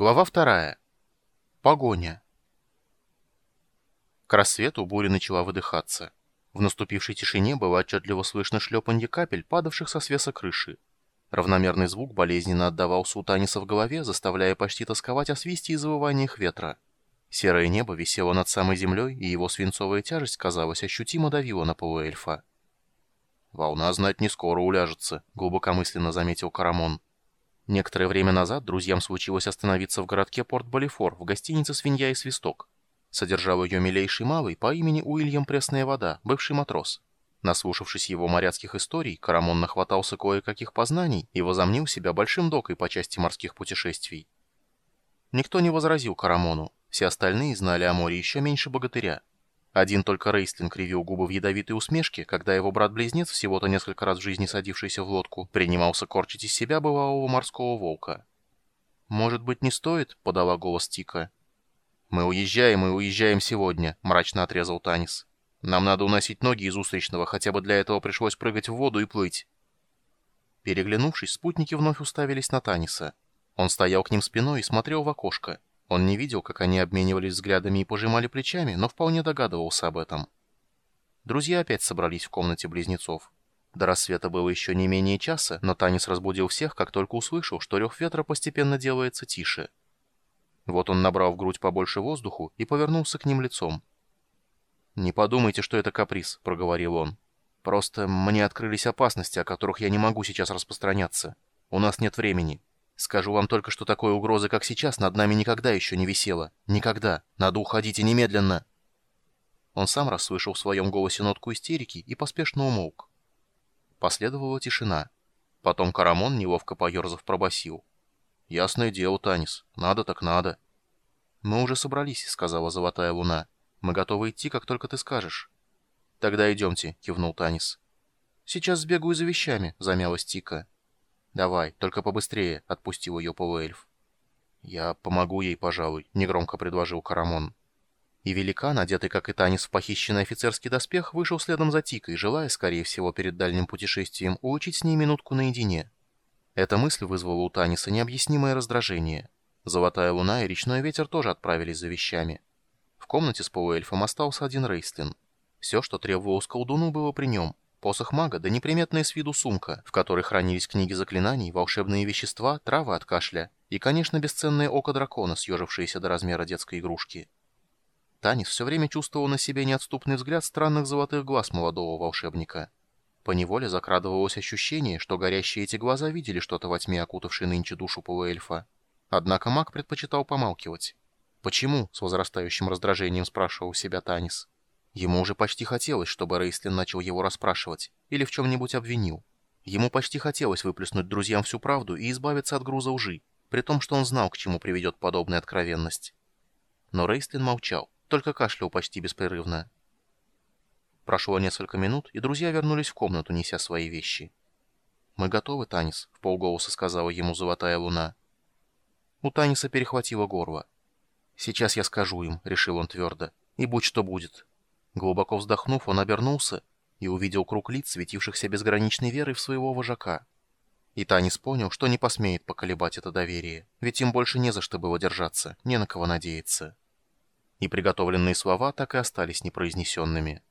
Глава вторая. Погоня. К рассвету буря начала выдыхаться. В наступившей тишине было отчетливо слышно шлепанье капель, падавших со свеса крыши. Равномерный звук болезненно отдавался у Таниса в голове, заставляя почти тосковать о свисте и завываниях ветра. Серое небо висело над самой землей, и его свинцовая тяжесть, казалось, ощутимо давила на полуэльфа. «Волна, знать, не скоро уляжется», — глубокомысленно заметил Карамон. Некоторое время назад друзьям случилось остановиться в городке Порт-Балифор в гостинице «Свинья и свисток». Содержал ее милейший малый по имени Уильям Пресная вода, бывший матрос. Наслушавшись его моряцких историй, Карамон нахватался кое-каких познаний и возомнил себя большим докой по части морских путешествий. Никто не возразил Карамону, все остальные знали о море еще меньше богатыря. Один только Рейстлин кривил губы в ядовитой усмешке, когда его брат-близнец, всего-то несколько раз в жизни садившийся в лодку, принимался корчить из себя бывалого морского волка. «Может быть, не стоит?» — подала голос Тика. «Мы уезжаем и уезжаем сегодня», — мрачно отрезал Танис. «Нам надо уносить ноги из устричного, хотя бы для этого пришлось прыгать в воду и плыть». Переглянувшись, спутники вновь уставились на Таниса. Он стоял к ним спиной и смотрел в окошко. Он не видел, как они обменивались взглядами и пожимали плечами, но вполне догадывался об этом. Друзья опять собрались в комнате близнецов. До рассвета было еще не менее часа, но Танис разбудил всех, как только услышал, что рев ветра постепенно делается тише. Вот он набрал в грудь побольше воздуху и повернулся к ним лицом. «Не подумайте, что это каприз», — проговорил он. «Просто мне открылись опасности, о которых я не могу сейчас распространяться. У нас нет времени». Скажу вам только, что такой угрозы, как сейчас, над нами никогда еще не висело. Никогда. Надо уходить и немедленно. Он сам расслышал в своем голосе нотку истерики и поспешно умолк. Последовала тишина. Потом Карамон, неловко поерзав, пробасил. «Ясное дело, Танис. Надо так надо». «Мы уже собрались», — сказала Золотая Луна. «Мы готовы идти, как только ты скажешь». «Тогда идемте», — кивнул Танис. «Сейчас сбегаю за вещами», — замялась Тика. «Давай, только побыстрее», — отпустил ее полуэльф. «Я помогу ей, пожалуй», — негромко предложил Карамон. И великан, одетый как и Танис в похищенный офицерский доспех, вышел следом за Тикой, желая, скорее всего, перед дальним путешествием улучить с ней минутку наедине. Эта мысль вызвала у Таниса необъяснимое раздражение. Золотая луна и речной ветер тоже отправились за вещами. В комнате с полуэльфом остался один Рейстлин. Все, что требовалось колдуну, было при нем — Посох мага, да неприметная с виду сумка, в которой хранились книги заклинаний, волшебные вещества, травы от кашля и, конечно, бесценное око дракона, съежившееся до размера детской игрушки. Танис все время чувствовал на себе неотступный взгляд странных золотых глаз молодого волшебника. Поневоле закрадывалось ощущение, что горящие эти глаза видели что-то во тьме, окутавшей нынче душу полуэльфа. Однако маг предпочитал помалкивать. «Почему?» — с возрастающим раздражением спрашивал себя Танис. Ему уже почти хотелось, чтобы Рейслин начал его расспрашивать или в чем-нибудь обвинил. Ему почти хотелось выплеснуть друзьям всю правду и избавиться от груза лжи, при том, что он знал, к чему приведет подобная откровенность. Но Рейстлин молчал, только кашлял почти беспрерывно. Прошло несколько минут, и друзья вернулись в комнату, неся свои вещи. «Мы готовы, Танис», — в полголоса сказала ему Золотая Луна. У Таниса перехватило горло. «Сейчас я скажу им», — решил он твердо, — «и будь что будет». Глубоко вздохнув, он обернулся и увидел круг лиц, светившихся безграничной верой в своего вожака. И Танис понял, что не посмеет поколебать это доверие, ведь им больше не за что было держаться, не на кого надеяться. И приготовленные слова так и остались непроизнесенными.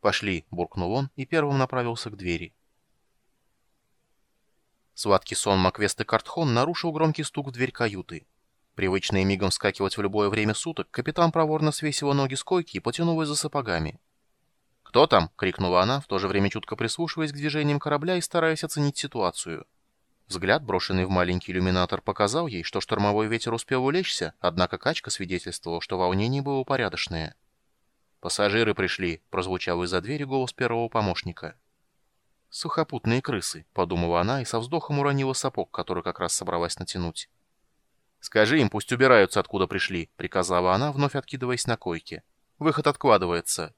«Пошли», — буркнул он и первым направился к двери. Сладкий сон Маквеста Картхон нарушил громкий стук в дверь каюты. Привычная мигом вскакивать в любое время суток, капитан проворно свесила ноги с койки и потянулась за сапогами. «Кто там?» — крикнула она, в то же время чутко прислушиваясь к движениям корабля и стараясь оценить ситуацию. Взгляд, брошенный в маленький иллюминатор, показал ей, что штормовой ветер успел улечься, однако качка свидетельствовала, что волнение было порядочное. «Пассажиры пришли», — прозвучал из-за двери голос первого помощника. «Сухопутные крысы», — подумала она и со вздохом уронила сапог, который как раз собралась натянуть. «Скажи им, пусть убираются, откуда пришли», — приказала она, вновь откидываясь на койке. «Выход откладывается».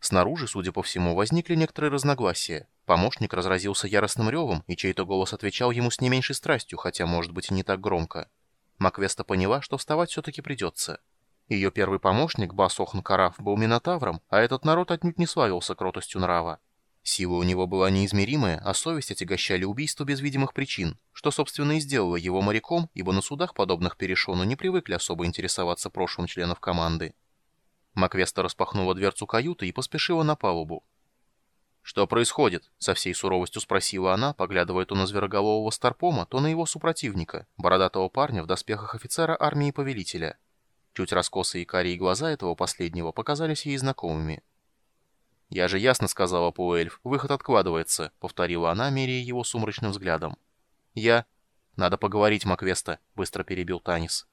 Снаружи, судя по всему, возникли некоторые разногласия. Помощник разразился яростным ревом, и чей-то голос отвечал ему с не меньшей страстью, хотя, может быть, и не так громко. Маквеста поняла, что вставать все-таки придется. Ее первый помощник, Бас Охн Караф, был минотавром, а этот народ отнюдь не славился кротостью нрава. Сила у него была неизмеримая, а совесть отягощали убийство без видимых причин, что, собственно, и сделало его моряком, ибо на судах, подобных Перешону, не привыкли особо интересоваться прошлым членов команды. Маквеста распахнула дверцу каюты и поспешила на палубу. «Что происходит?» — со всей суровостью спросила она, поглядывая то на звероголового Старпома, то на его супротивника, бородатого парня в доспехах офицера армии повелителя. Чуть раскосые карие глаза этого последнего показались ей знакомыми. «Я же ясно сказала, полуэльф, выход откладывается», — повторила она, меряя его сумрачным взглядом. «Я...» «Надо поговорить, Маквеста», — быстро перебил Танис.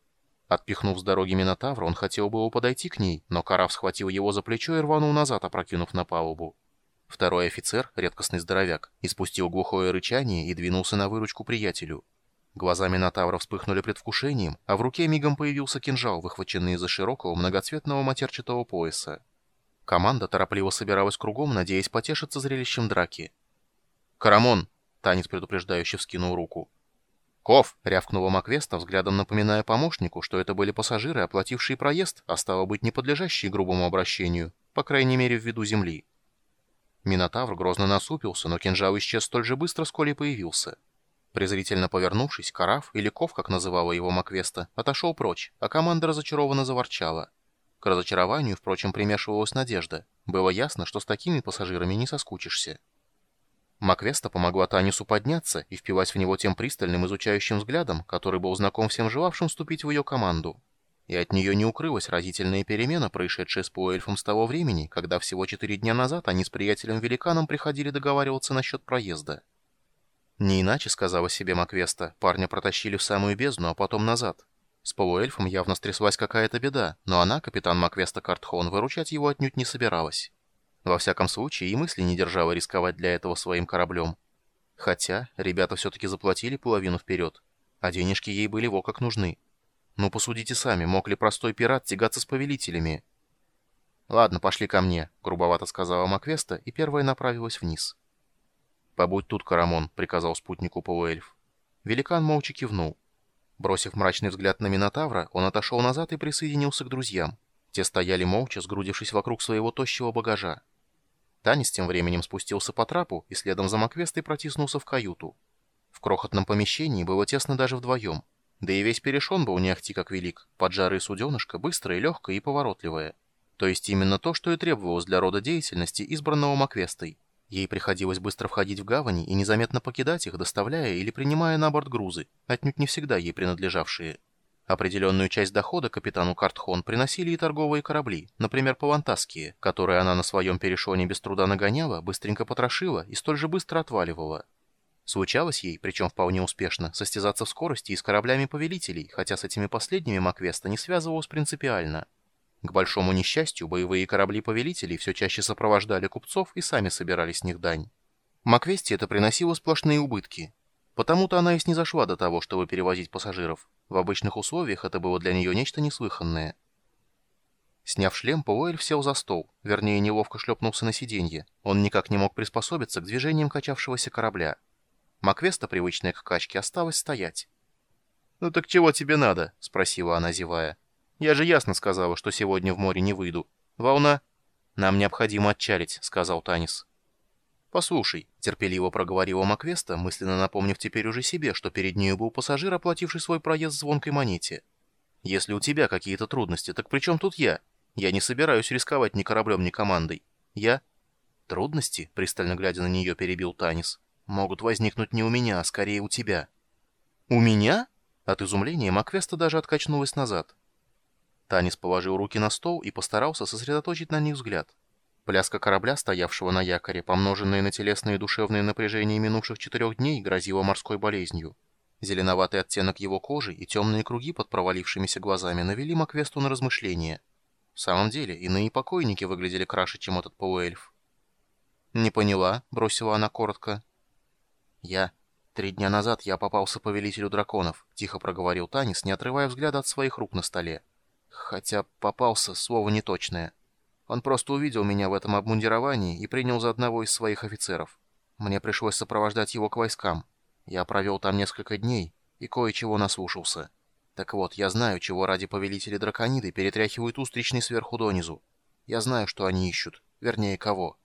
Отпихнув с дороги Минотавра, он хотел было подойти к ней, но Караф схватил его за плечо и рванул назад, опрокинув на палубу. Второй офицер, редкостный здоровяк, испустил глухое рычание и двинулся на выручку приятелю. Глаза Минотавра вспыхнули предвкушением, а в руке мигом появился кинжал, выхваченный из-за широкого многоцветного матерчатого пояса. Команда торопливо собиралась кругом, надеясь потешиться зрелищем драки. «Карамон!» — Танец предупреждающе вскинул руку. «Ков!» — рявкнула Маквеста, взглядом напоминая помощнику, что это были пассажиры, оплатившие проезд, а стало быть, не подлежащие грубому обращению, по крайней мере, в виду земли. Минотавр грозно насупился, но кинжал исчез столь же быстро, сколь и появился. Презрительно повернувшись, Караф, или Ков, как называла его Маквеста, отошел прочь, а команда разочарованно заворчала. К разочарованию, впрочем, примешивалась надежда. Было ясно, что с такими пассажирами не соскучишься. Маквеста помогла Танису подняться и впилась в него тем пристальным изучающим взглядом, который был знаком всем желавшим вступить в ее команду. И от нее не укрылась разительная перемена, происшедшая с полуэльфом с того времени, когда всего четыре дня назад они с приятелем-великаном приходили договариваться насчет проезда. Не иначе, сказала себе Маквеста, парня протащили в самую бездну, а потом назад. С полуэльфом явно стряслась какая-то беда, но она, капитан Маквеста Картхон, выручать его отнюдь не собиралась. Во всяком случае, и мысли не держала рисковать для этого своим кораблем. Хотя, ребята все-таки заплатили половину вперед, а денежки ей были во как нужны. Ну, посудите сами, мог ли простой пират тягаться с повелителями? «Ладно, пошли ко мне», — грубовато сказала Маквеста, и первая направилась вниз. «Побудь тут, Карамон», — приказал спутнику полуэльф. Великан молча кивнул. Бросив мрачный взгляд на Минотавра, он отошел назад и присоединился к друзьям. Те стояли молча, сгрудившись вокруг своего тощего багажа. Танис тем временем спустился по трапу и следом за Маквестой протиснулся в каюту. В крохотном помещении было тесно даже вдвоем. Да и весь перешон был не ахти как велик, поджарый суденышко, быстрое, легкое и поворотливое. То есть именно то, что и требовалось для рода деятельности, избранного Маквестой. Ей приходилось быстро входить в гавани и незаметно покидать их, доставляя или принимая на борт грузы, отнюдь не всегда ей принадлежавшие. Определенную часть дохода капитану Картхон приносили и торговые корабли, например, павантасские, которые она на своем перешоне без труда нагоняла, быстренько потрошила и столь же быстро отваливала. Случалось ей, причем вполне успешно, состязаться в скорости и с кораблями повелителей, хотя с этими последними Маквеста не связывалась принципиально. К большому несчастью, боевые корабли повелителей все чаще сопровождали купцов и сами собирали с них дань. Маквесте это приносило сплошные убытки. Потому-то она и снизошла до того, чтобы перевозить пассажиров. В обычных условиях это было для нее нечто неслыханное. Сняв шлем, Пауэль сел за стол, вернее, неловко шлепнулся на сиденье. Он никак не мог приспособиться к движениям качавшегося корабля. Маквеста, привычная к качке, осталась стоять. «Ну так чего тебе надо?» — спросила она, зевая. Я же ясно сказала, что сегодня в море не выйду. Волна...» «Нам необходимо отчалить», — сказал Танис. «Послушай», — терпеливо проговорила Маквеста, мысленно напомнив теперь уже себе, что перед нею был пассажир, оплативший свой проезд звонкой монете. «Если у тебя какие-то трудности, так при чем тут я? Я не собираюсь рисковать ни кораблем, ни командой. Я...» «Трудности?» — пристально глядя на нее, перебил Танис. «Могут возникнуть не у меня, а скорее у тебя». «У меня?» От изумления Маквеста даже откачнулась назад. Танис положил руки на стол и постарался сосредоточить на них взгляд. Пляска корабля, стоявшего на якоре, помноженная на телесные и душевные напряжения минувших четырех дней, грозила морской болезнью. Зеленоватый оттенок его кожи и темные круги под провалившимися глазами навели Маквесту на размышления. В самом деле, иные покойники выглядели краше, чем этот полуэльф. «Не поняла», — бросила она коротко. «Я... Три дня назад я попался повелителю драконов», — тихо проговорил Танис, не отрывая взгляда от своих рук на столе. Хотя попался, слово неточное. Он просто увидел меня в этом обмундировании и принял за одного из своих офицеров. Мне пришлось сопровождать его к войскам. Я провел там несколько дней и кое-чего наслушался. Так вот, я знаю, чего ради повелители дракониды перетряхивают устричный сверху донизу. Я знаю, что они ищут. Вернее, кого.